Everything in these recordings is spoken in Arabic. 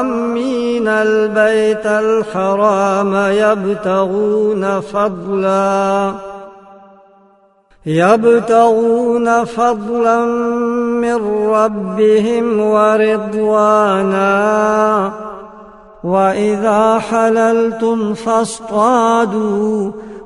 آمين البيت الحرام يبتغون فضلا. يبتغون فضلا من ربهم ورضوانا. وإذا حللتم فاصطادوا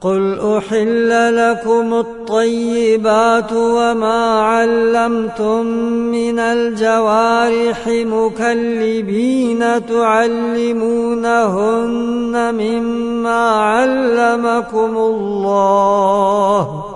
قل أحل لكم الطيبات وما علمتم من الجوارح مكلبين تعلمونهن مما علمكم الله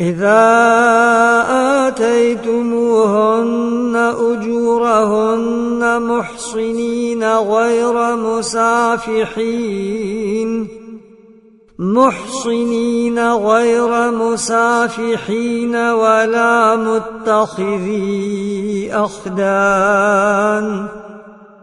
إذا آتيتموهن أجورهن محصنين غير مسافحين محصنين غير مسافحين ولا متخذي أخدان.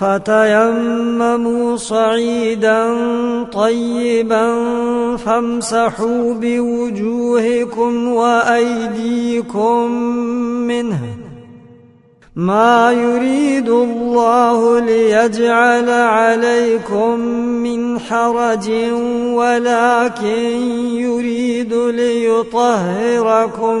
فتيمموا صعيدا طيبا فامسحوا بوجوهكم وأيديكم منه. ما يريد الله ليجعل عليكم من حرج ولكن يريد ليطهركم.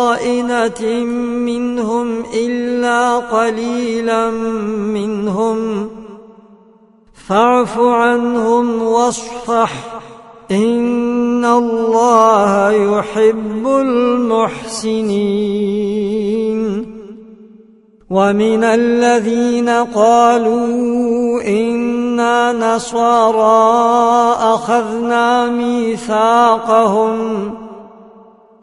منهم إلا قليلا منهم فاعف عنهم واصفح إن الله يحب المحسنين ومن الذين قالوا إنا نصارى أخذنا ميثاقهم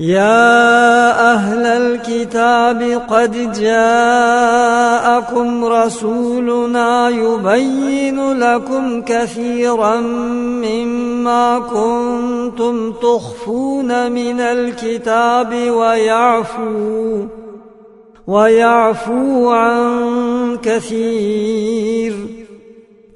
يا أهل الكتاب قد جاءكم رسولنا يبين لكم كثيرا مما كنتم تخفون من الكتاب ويعفو ويعفو عن كثير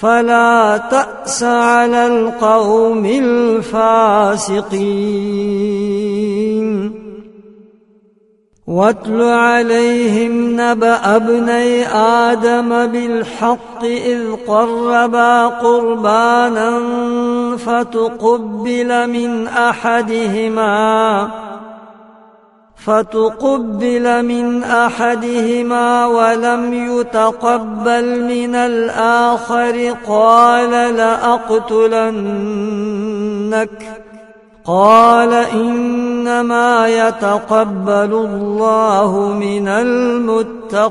فلا تأس على القوم الفاسقين. واتل عليهم نبأ ابني آدم بالحق إذ قربا قربانا فتقبل من أحدهما فتقبل من أحدهما ولم يتقبل من الآخر قال لأقتلنك. قال إنما يتقبل الله من المتقين.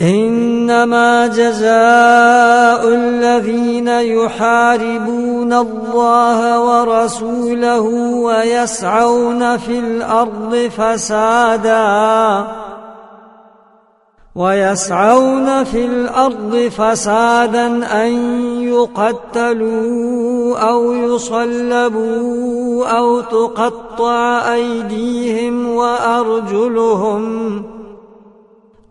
إنما جزاء الذين يحاربون الله ورسوله ويسعون في الأرض فسادا ويسعون في الأرض فسادا أن يقتلوا أو يصلبوا أو تقطع أيديهم وأرجلهم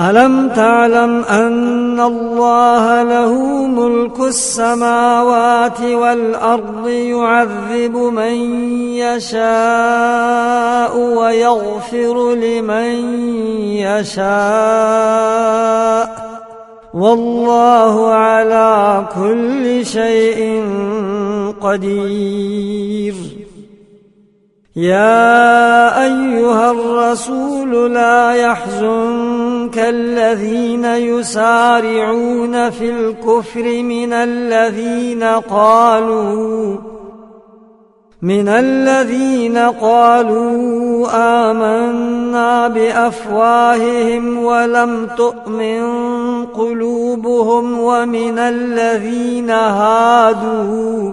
ألم تعلم أن الله له ملك السماوات والأرض يعذب من يشاء ويغفر لمن يشاء والله على كل شيء قدير يا أيها الرسول لا يحزن كالذين يسارعون في الكفر من الذين قالوا من الذين قالوا آمنا بأفواههم ولم تؤمن قلوبهم ومن الذين هادوا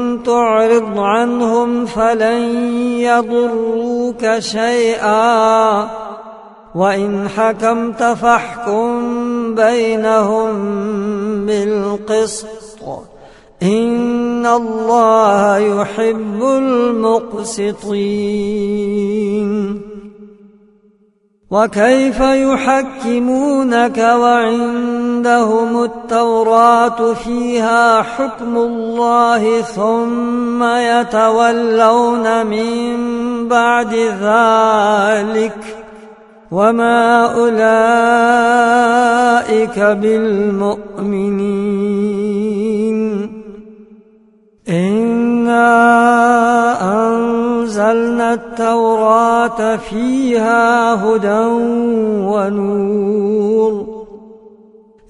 تعرض عنهم فلن يضروك شيئا. وإن حكمت فاحكم بينهم بالقسط. إن الله يحب المقسطين. وكيف يحكمونك وعندهم التوراة فيها حكم الله ثم يتولون من بعد ذلك وما أولئك بالمؤمنين. إنا أنزلنا التوراة فيها هدى ونور.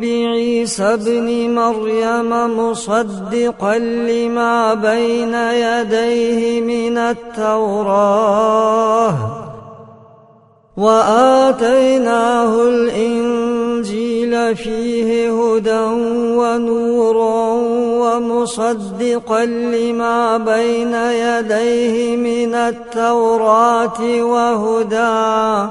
بعيسى ابن مريم مصدقا لما بين يديه من التوراه وآتيناه الإنجيل فيه هدى ونور ومصدقا لما بين يديه من التوراة وهدى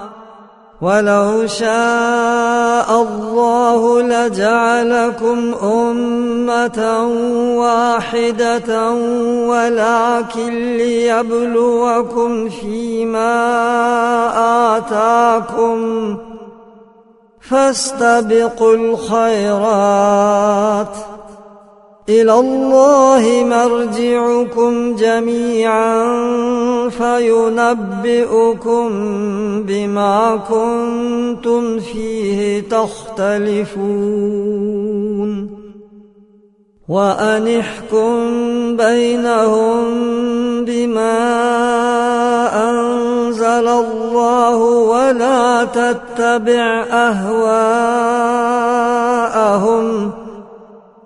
ولو شاء الله لجعلكم أمة واحدة ولكن ليبلوكم فيما آتاكم فاستبقوا الخيرات إلى الله مرجعكم جميعا فينبئكم بما كنتم فيه تختلفون وأن احكم بينهم بما أنزل الله ولا تتبع أهواءهم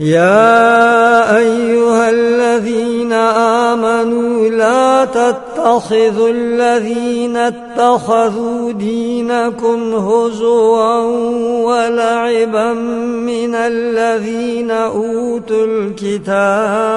يا أيها الذين آمنوا لا تتخذوا الذين اتخذوا دينكم هزوا ولعبا من الذين أوتوا الكتاب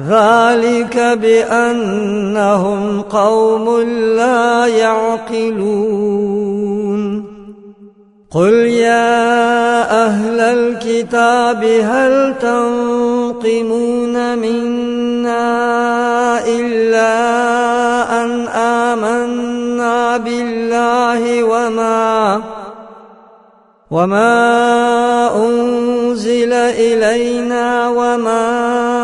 ذلك بأنهم قوم لا يعقلون. قل يا أهل الكتاب هل تنقمون منا إلا أن آمنا بالله وما وما أنزل إلينا وما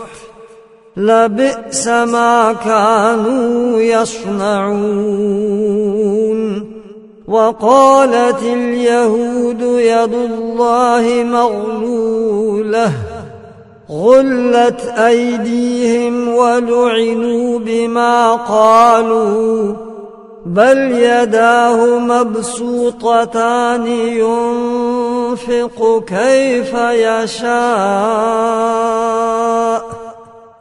لبئس ما كانوا يصنعون. وقالت اليهود يد الله مغلولة غلت أيديهم ولعنوا بما قالوا بل يداه مبسوطتان ينفق كيف يشاء.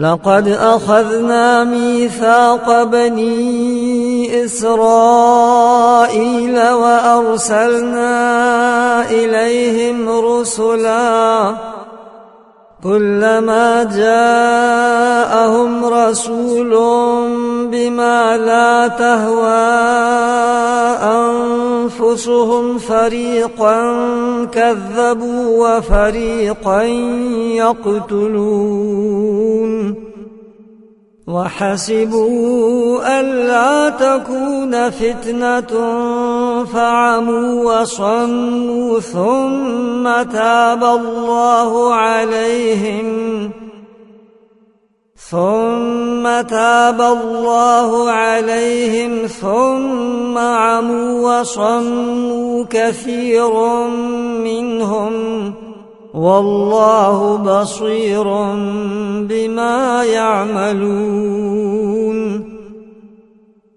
لقد أخذنا ميثاق بني إسرائيل وأرسلنا إليهم رسلاً كلما جاءهم رسول بما لا تهوى أنفسهم فريقا كذبوا وفريقا يقتلون وحسبوا ألا تكون فتنة فعموا وصموا ثم تاب الله عليهم. ثم تاب الله عليهم. ثم عموا وصموا كثير منهم. والله بصير بما يعملون.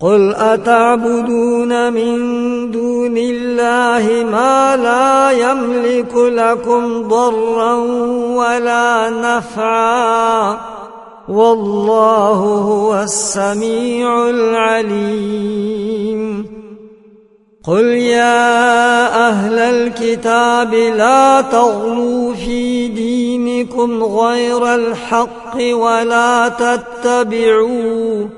قل أتعبدون من دون الله ما لا يملك لكم ضرا ولا نفعا والله هو السميع العليم قل يا أهل الكتاب لا تغلوا في دينكم غير الحق ولا تتبعوا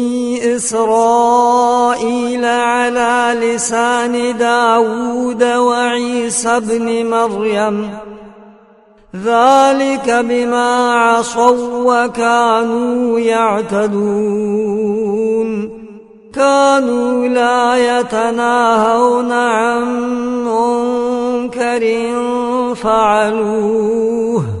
إسرائيل على لسان داود وعيسى بن مريم. ذلك بما عصوا وكانوا يعتدون. كانوا لا يتناهون عن منكر فعلوه.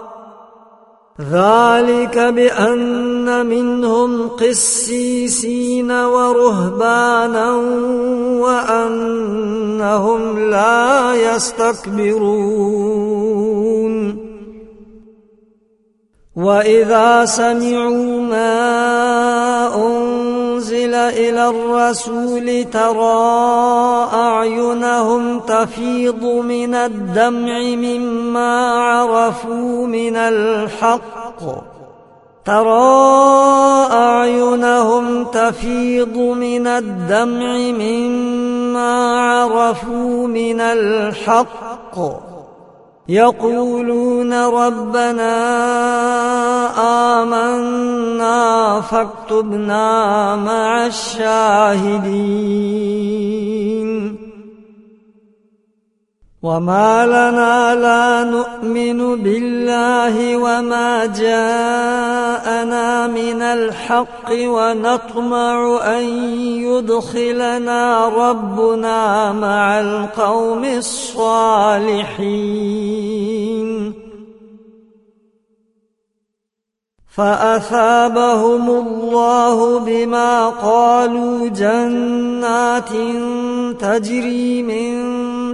ذلك بأن منهم قسيسين ورهبانا وأنهم لا يستكبرون. وإذا سمعوا ما أنزل إلى الرسول ترى أعينهم تفيض من الدمع مما عرفوا من الحق. ترى أعينهم تفيض من الدمع مما عرفوا من الحق. يقولون ربنا آمنا فاكتبنا مع الشاهدين. وما لنا لا نؤمن بالله وما جاءنا من الحق ونطمع أن يدخلنا ربنا مع القوم الصالحين فأثابهم الله بما قالوا جنات تجري من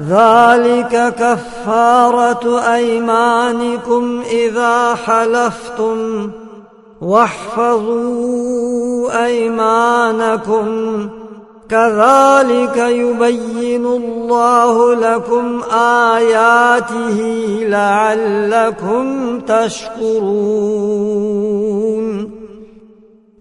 ذلك كفارة أيمانكم إذا حلفتم واحفظوا أيمانكم. كذلك يبين الله لكم آياته لعلكم تشكرون.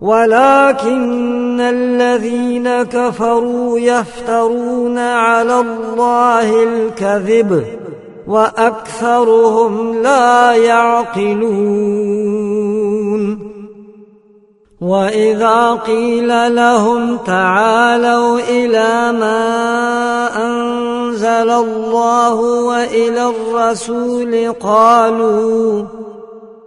ولكن الذين كفروا يفترون على الله الكذب وأكثرهم لا يعقلون وإذا قيل لهم تعالوا إلى ما أنزل الله وإلى الرسول قالوا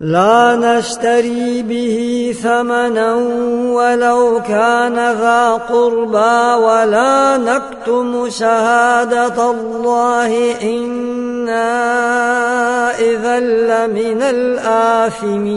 لا نشتري به ثمنا ولو كان ذا قربى ولا نكتم شهادة الله. إنا إذا لمن الآثمين.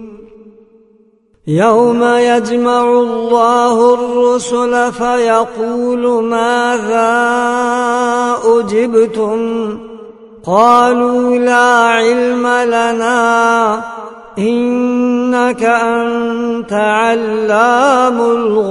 يوم يجمع الله الرسل فيقول ماذا أجبتم؟ قالوا لا علم لنا إنك أنت علام الغيوب.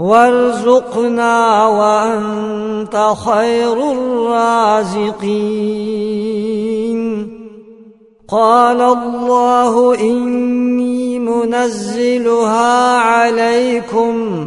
وارزقنا وأنت خير الرازقين. قال الله إني منزلها عليكم.